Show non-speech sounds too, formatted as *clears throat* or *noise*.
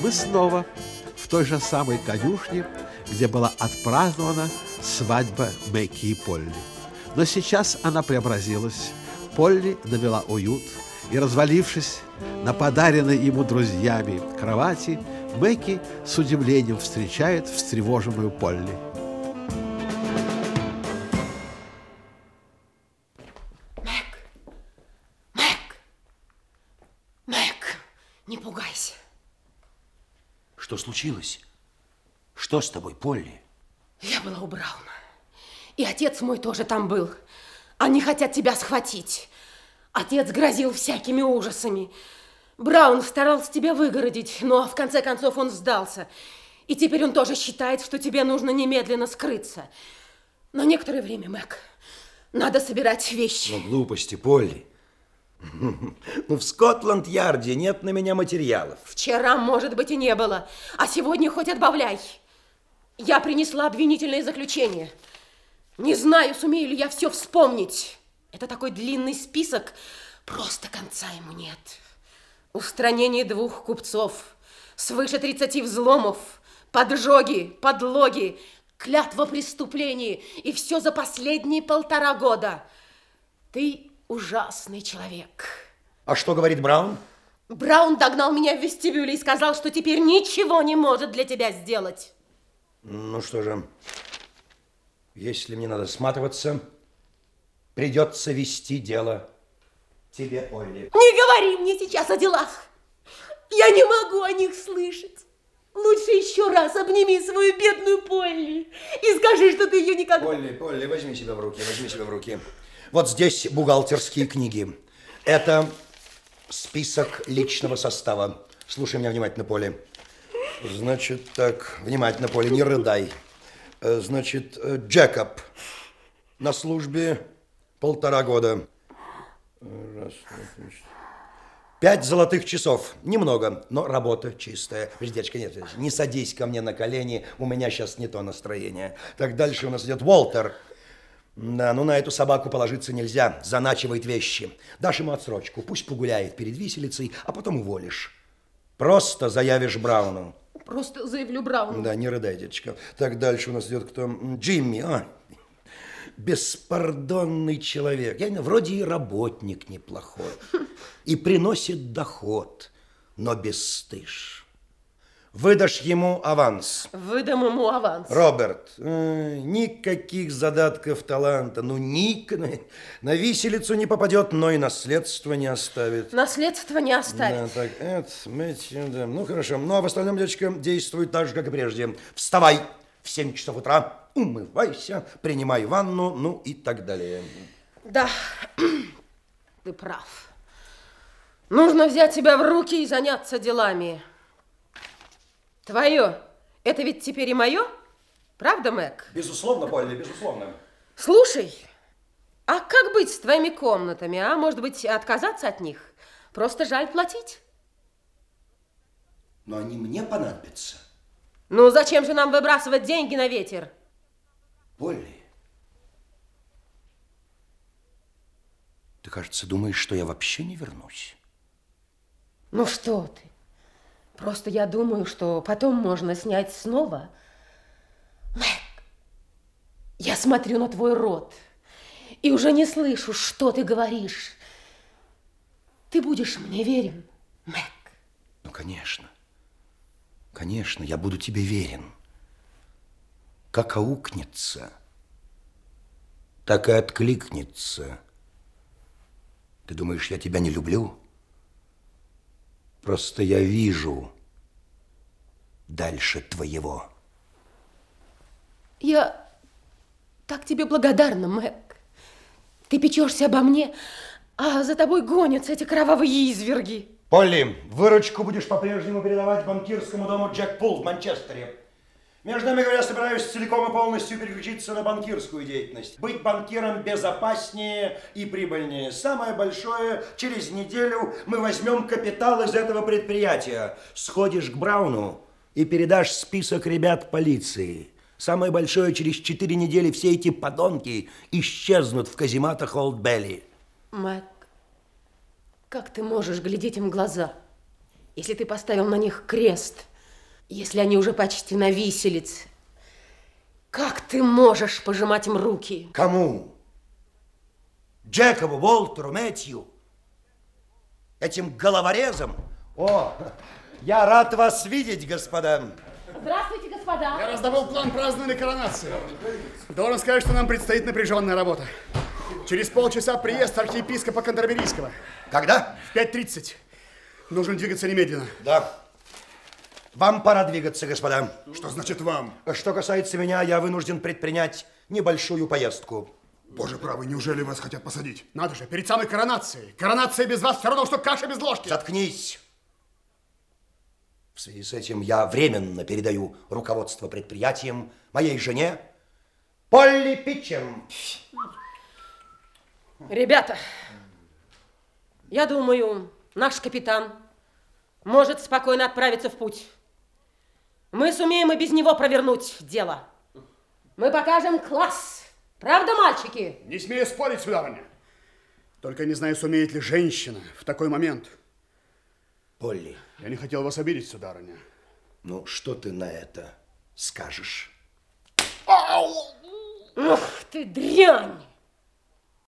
Мы снова в той же самой конюшне, где была отпразднована свадьба Мэки и Полли. Но сейчас она преобразилась. Полли навела уют, и, развалившись на подаренной ему друзьями кровати, Мэки с удивлением встречает встревоженную Полли. Что случилось? Что с тобой, Полли? Я была у Брауна. И отец мой тоже там был. Они хотят тебя схватить. Отец грозил всякими ужасами. Браун старался тебя выгородить, но в конце концов он сдался. И теперь он тоже считает, что тебе нужно немедленно скрыться. На некоторое время, Мэг, надо собирать вещи. Ну, глупости, Полли. Ну, в Скотланд-Ярде нет на меня материалов. Вчера, может быть, и не было. А сегодня хоть отбавляй. Я принесла обвинительное заключение. Не знаю, сумею ли я все вспомнить. Это такой длинный список, просто конца ему нет. Устранение двух купцов, свыше 30 взломов, поджоги, подлоги, клятва преступлений, и все за последние полтора года. Ты ужасный человек. А что говорит Браун? Браун догнал меня в вестибюле и сказал, что теперь ничего не может для тебя сделать. Ну что же, если мне надо сматываться, придется вести дело тебе, Олли. Не говори мне сейчас о делах. Я не могу о них слышать. Лучше еще раз обними свою бедную Полли и скажи, что ты ее никогда... Полли, Полли, возьми себя в руки, возьми себя в руки. Вот здесь бухгалтерские книги. Это список личного состава. Слушай меня внимательно, Полли. Значит, так, внимательно, Полли, не рыдай. Э, Значит, э, Джекоб на службе полтора года. Раз, два, три. Пять золотых часов. Немного, но работа чистая. Девочка, нет, не садись ко мне на колени, у меня сейчас не то настроение. Так, дальше у нас идет Уолтер. Да, ну на эту собаку положиться нельзя, заначивает вещи. Дашь ему отсрочку, пусть погуляет перед виселицей, а потом уволишь. Просто заявишь Брауну. Просто заявлю Брауну. Да, не рыдай, деточка. Так, дальше у нас идет кто? Джимми, а, беспардонный человек. Я вроде и работник неплохой. И приносит доход, но бесстыж. Выдашь ему аванс. Выдам ему аванс. Роберт, э, никаких задатков таланта, ну, ник на, на виселицу не попадет, но и наследство не оставит. Наследство не оставит. Да, так, это, Мэтью, да. Ну, хорошо. Ну, а в остальном, девочка, действует так же, как и прежде. Вставай в 7 часов утра, умывайся, принимай ванну, ну и так далее. Да, *clears throat* ты прав. Нужно взять себя в руки и заняться делами. Твое, это ведь теперь и мое? Правда, Мэг? Безусловно, Полли, безусловно. Слушай, а как быть с твоими комнатами, а? Может быть, отказаться от них? Просто жаль платить. Но они мне понадобятся. Ну, зачем же нам выбрасывать деньги на ветер? Полли, ты, кажется, думаешь, что я вообще не вернусь? Ну что ты? Просто я думаю, что потом можно снять снова. Мэг, я смотрю на твой рот и уже не слышу, что ты говоришь. Ты будешь мне верен, Мэг? Ну, конечно. Конечно, я буду тебе верен. Как аукнется, так и откликнется. Ты думаешь, я тебя не люблю? Просто я вижу дальше твоего. Я так тебе благодарна, Мэг. Ты печешься обо мне, а за тобой гонятся эти кровавые изверги. Полли, выручку будешь по-прежнему передавать банкирскому дому Джек Пул в Манчестере. Между нами говоря, собираюсь целиком и полностью переключиться на банкирскую деятельность. Быть банкиром безопаснее и прибыльнее. Самое большое, через неделю мы возьмем капитал из этого предприятия. Сходишь к Брауну и передашь список ребят полиции. Самое большое, через четыре недели все эти подонки исчезнут в казематах Олд Белли. Мэг, Как ты можешь глядеть им в глаза, если ты поставил на них крест, если они уже почти на виселице? Как ты можешь пожимать им руки? Кому? Джекову, Волтеру, Мэтью? Этим головорезом? О, я рад вас видеть, господа. Здравствуйте, господа. Я раздавал план празднования коронации. Должен сказать, что нам предстоит напряженная работа. Через полчаса приезд архиепископа Кантерберийского. Когда? В 5.30. Нужно двигаться немедленно. Да. Вам пора двигаться, господа. Что значит вам? Что касается меня, я вынужден предпринять небольшую поездку. Боже правый, неужели вас хотят посадить? Надо же, перед самой коронацией. Коронация без вас все равно, что каша без ложки. Заткнись. В связи с этим я временно передаю руководство предприятием моей жене Полли Питчем. Ребята, я думаю, наш капитан может спокойно отправиться в путь. Мы сумеем и без него провернуть дело. Мы покажем класс. Правда, мальчики? Не смею спорить, сударыня. Только не знаю, сумеет ли женщина в такой момент. Полли, Я не хотел вас обидеть, сударыня. ну что ты на это скажешь? Ух ты, дрянь!